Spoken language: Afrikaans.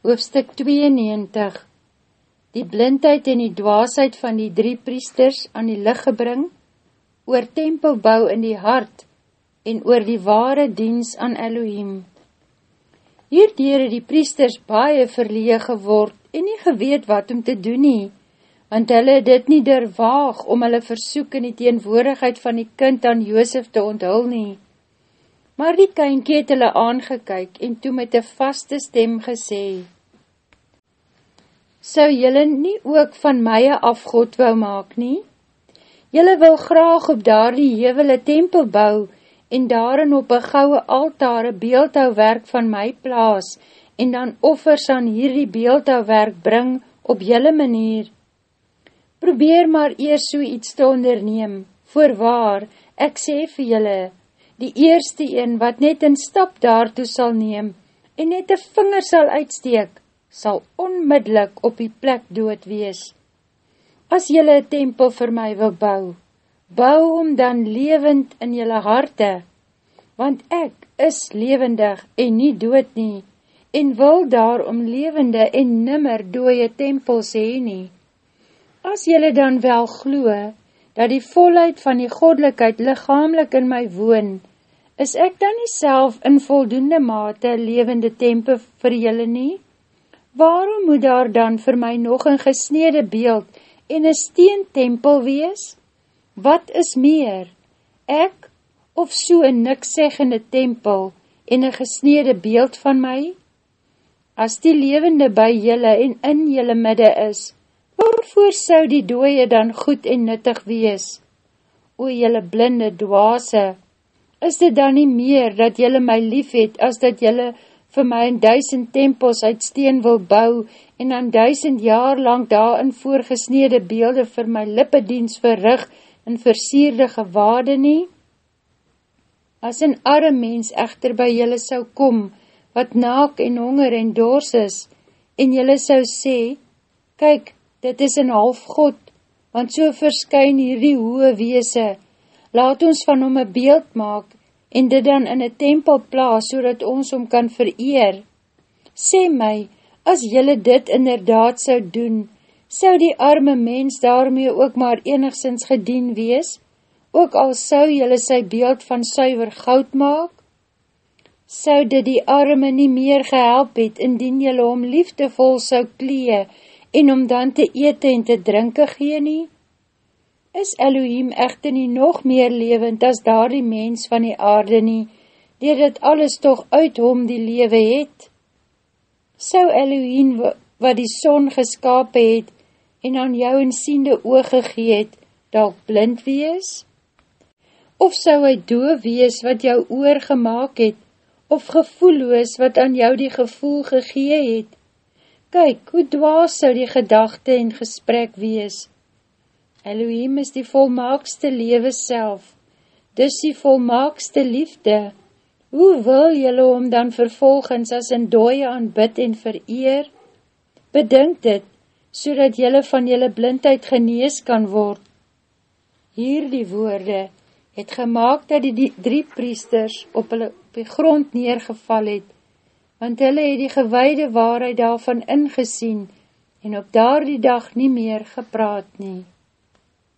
Hoofstuk 92 Die blindheid en die dwaasheid van die drie priesters aan die licht gebring, oor tempelbou in die hart en oor die ware diens aan Elohim. Hierdeer het die priesters baie verlee geword en nie geweet wat om te doen nie, want hulle dit nie durwaag om hulle versoek in die teenwoordigheid van die kind aan Joosef te onthul nie. Maar die kynkie het hulle aangekyk en toe met een vaste stem gesê, Sou jylle nie ook van mye afgod wou maak nie? Jylle wil graag op daar die hevele tempel bou en daarin op een gouwe altare beeldhouwerk van my plaas en dan offers aan hierdie beeldhouwerk bring op jylle manier. Probeer maar eers so iets te onderneem, voorwaar, ek sê vir jylle, die eerste een wat net een stap daartoe sal neem en net een vinger sal uitsteek, sal onmiddellik op die plek dood wees. As jylle een tempel vir my wil bou, bou om dan levend in jylle harte, want ek is levendig en nie dood nie, en wil daarom levende en nimmer dooie tempels heen nie. As jylle dan wel gloe, dat die volheid van die godlikheid lichamelik in my woon, is ek dan nie self in voldoende mate levende tempe vir julle nie? Waarom moet daar dan vir my nog een gesnede beeld en een steen tempel wees? Wat is meer, ek of so een nikseggende tempel en een gesnede beeld van my? As die levende by julle en in julle midde is, waarvoor sou die dooie dan goed en nuttig wees? O julle blinde dwaase, is dit dan nie meer dat jylle my lief het, as dat jylle vir my in duisend tempels uit steen wil bou, en aan duisend jaar lang daarin voorgesnede beelde vir my lippedienst verrig in versierde gewaade nie? As een arme mens echter by jylle sou kom, wat naak en honger en dors is, en jylle sou sê, kyk, dit is een half God, want so verskyn hierdie hoë weese, laat ons van hom een beeld maak, en dit dan in een tempel plaas, so dat ons hom kan vereer. Sê my, as jylle dit inderdaad sou doen, sou die arme mens daarmee ook maar enigszins gedien wees, ook al sou jylle sy beeld van suiver goud maak? Sou dit die arme nie meer gehelp het, indien jylle hom liefdevol sou klee, en om dan te ete en te drinke gee nie? Is Elohim echte nie nog meer levend as daar die mens van die aarde nie, die dit alles toch uit hom die lewe het? Sou Elohim wat die son geskapen het en aan jou in siende oog gegeet, dalk blind wees? Of sou hy doof wees wat jou oor gemaakt het, of gevoelloos wat aan jou die gevoel gegee het? Kyk, hoe dwaas sou die gedachte en gesprek wees, Elohim is die volmaakste lewe self, dis die volmaakste liefde. Hoe wil jylle om dan vervolgens as in dooie aanbid en vereer? Bedink dit, so dat jylle van jylle blindheid genees kan word. Hier die woorde het gemaakt dat die, drie priesters op, hulle, op die grond neergeval het, want hulle het die gewaide waarheid daarvan ingesien en op daar die dag nie meer gepraat nie.